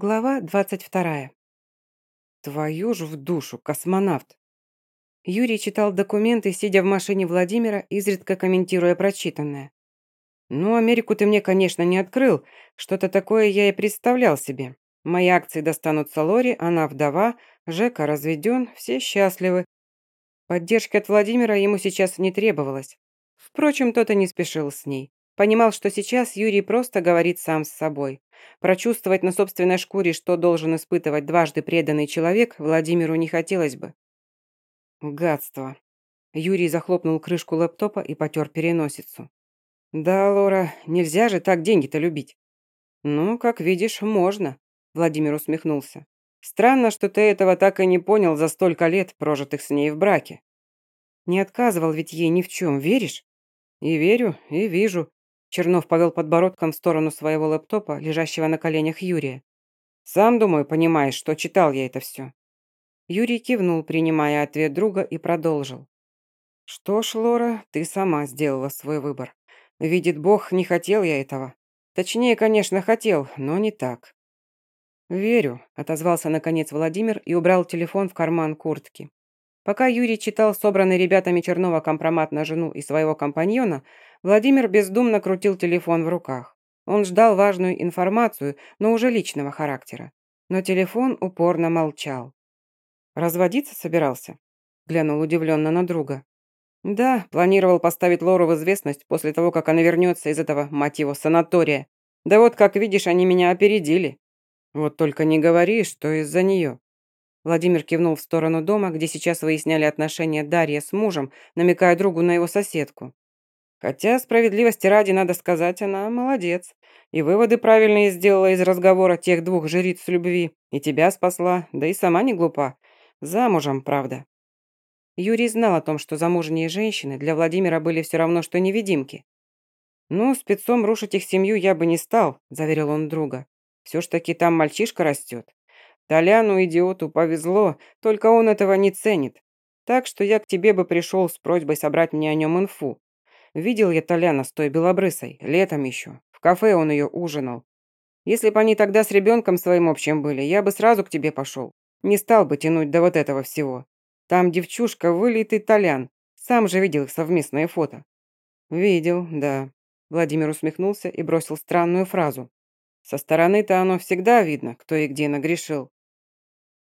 Глава 22. Твою ж в душу, космонавт. Юрий читал документы, сидя в машине Владимира, изредка комментируя прочитанное. «Ну, Америку ты мне, конечно, не открыл. Что-то такое я и представлял себе. Мои акции достанутся Лоре, она вдова, Жека разведен, все счастливы. Поддержки от Владимира ему сейчас не требовалось. Впрочем, тот и не спешил с ней. Понимал, что сейчас Юрий просто говорит сам с собой. Прочувствовать на собственной шкуре, что должен испытывать дважды преданный человек, Владимиру не хотелось бы. Гадство. Юрий захлопнул крышку лэптопа и потер переносицу. «Да, Лора, нельзя же так деньги-то любить». «Ну, как видишь, можно», — Владимир усмехнулся. «Странно, что ты этого так и не понял за столько лет, прожитых с ней в браке». «Не отказывал ведь ей ни в чем, веришь?» «И верю, и вижу. Чернов повел подбородком в сторону своего лэптопа, лежащего на коленях Юрия. «Сам, думаю, понимаешь, что читал я это все». Юрий кивнул, принимая ответ друга, и продолжил. «Что ж, Лора, ты сама сделала свой выбор. Видит Бог, не хотел я этого. Точнее, конечно, хотел, но не так». «Верю», — отозвался наконец Владимир и убрал телефон в карман куртки. Пока Юрий читал собранный ребятами Чернова компромат на жену и своего компаньона, Владимир бездумно крутил телефон в руках. Он ждал важную информацию, но уже личного характера. Но телефон упорно молчал. «Разводиться собирался?» Глянул удивленно на друга. «Да, планировал поставить Лору в известность после того, как она вернется из этого, мать его, санатория. Да вот, как видишь, они меня опередили. Вот только не говори, что из-за нее». Владимир кивнул в сторону дома, где сейчас выясняли отношения Дарья с мужем, намекая другу на его соседку. Хотя, справедливости ради, надо сказать, она молодец. И выводы правильные сделала из разговора тех двух жриц любви. И тебя спасла, да и сама не глупа. Замужем, правда. Юрий знал о том, что замужние женщины для Владимира были все равно, что невидимки. «Ну, спецом рушить их семью я бы не стал», – заверил он друга. «Все ж таки там мальчишка растет. Толяну, идиоту, повезло, только он этого не ценит. Так что я к тебе бы пришел с просьбой собрать мне о нем инфу. Видел я Толяна с той белобрысой, летом еще. В кафе он ее ужинал. Если бы они тогда с ребенком своим общим были, я бы сразу к тебе пошел. Не стал бы тянуть до вот этого всего. Там девчушка вылитый Толян. Сам же видел их совместное фото. Видел, да. Владимир усмехнулся и бросил странную фразу. Со стороны-то оно всегда видно, кто и где нагрешил.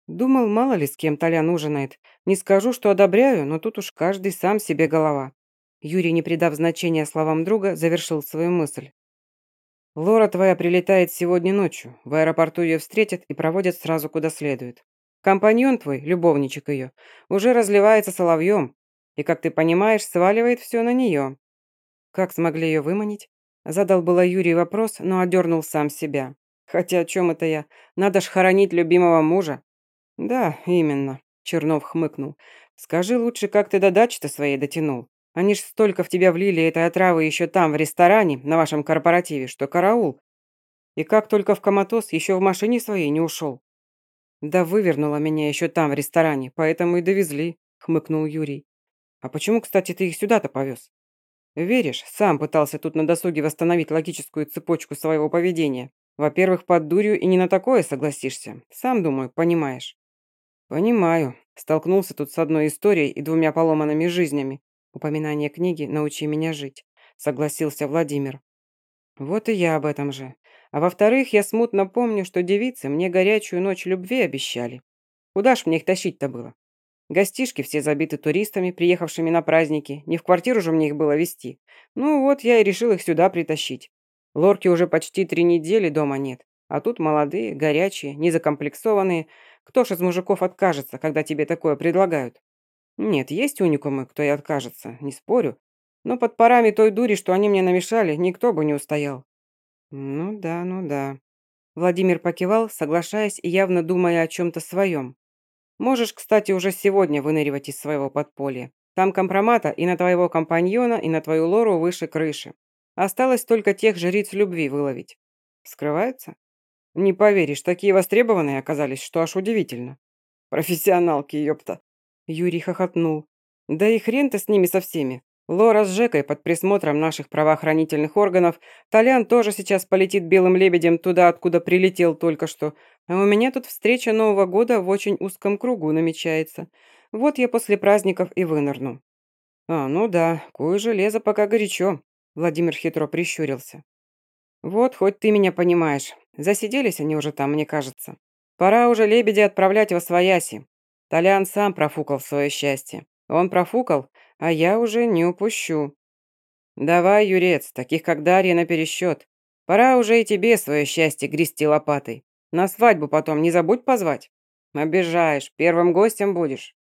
Думал, мало ли с кем Толян ужинает. Не скажу, что одобряю, но тут уж каждый сам себе голова. Юрий, не придав значения словам друга, завершил свою мысль. «Лора твоя прилетает сегодня ночью. В аэропорту ее встретят и проводят сразу куда следует. Компаньон твой, любовничек ее, уже разливается соловьем, и, как ты понимаешь, сваливает все на нее». «Как смогли ее выманить?» Задал было Юрий вопрос, но одернул сам себя. «Хотя о чем это я? Надо ж хоронить любимого мужа». «Да, именно», — Чернов хмыкнул. «Скажи лучше, как ты до дачи-то своей дотянул?» Они ж столько в тебя влили этой отравы еще там, в ресторане, на вашем корпоративе, что караул. И как только в коматоз, еще в машине своей не ушел. Да вывернула меня еще там, в ресторане, поэтому и довезли, хмыкнул Юрий. А почему, кстати, ты их сюда-то повез? Веришь, сам пытался тут на досуге восстановить логическую цепочку своего поведения. Во-первых, под дурью и не на такое согласишься. Сам, думаю, понимаешь. Понимаю. Столкнулся тут с одной историей и двумя поломанными жизнями. Упоминание книги «Научи меня жить», согласился Владимир. Вот и я об этом же. А во-вторых, я смутно помню, что девицы мне горячую ночь любви обещали. Куда ж мне их тащить-то было? Гостишки все забиты туристами, приехавшими на праздники. Не в квартиру же мне их было везти. Ну вот, я и решил их сюда притащить. Лорки уже почти три недели дома нет. А тут молодые, горячие, незакомплексованные. Кто ж из мужиков откажется, когда тебе такое предлагают? Нет, есть уникумы, кто и откажется, не спорю. Но под парами той дури, что они мне намешали, никто бы не устоял. Ну да, ну да. Владимир покивал, соглашаясь и явно думая о чем-то своем. Можешь, кстати, уже сегодня выныривать из своего подполья. Там компромата и на твоего компаньона, и на твою лору выше крыши. Осталось только тех жриц любви выловить. Скрывается? Не поверишь, такие востребованные оказались, что аж удивительно. Профессионалки, ёпта. Юрий хохотнул. «Да и хрен-то с ними со всеми. Лора с Жекой под присмотром наших правоохранительных органов. Толян тоже сейчас полетит белым лебедем туда, откуда прилетел только что. А у меня тут встреча Нового года в очень узком кругу намечается. Вот я после праздников и вынырну». «А, ну да, кое железо пока горячо», — Владимир хитро прищурился. «Вот, хоть ты меня понимаешь. Засиделись они уже там, мне кажется. Пора уже лебедя отправлять во свояси. Толян сам профукал свое счастье. Он профукал, а я уже не упущу. Давай, Юрец, таких как Дарья на пересчет. Пора уже и тебе свое счастье грести лопатой. На свадьбу потом не забудь позвать. Обижаешь, первым гостем будешь.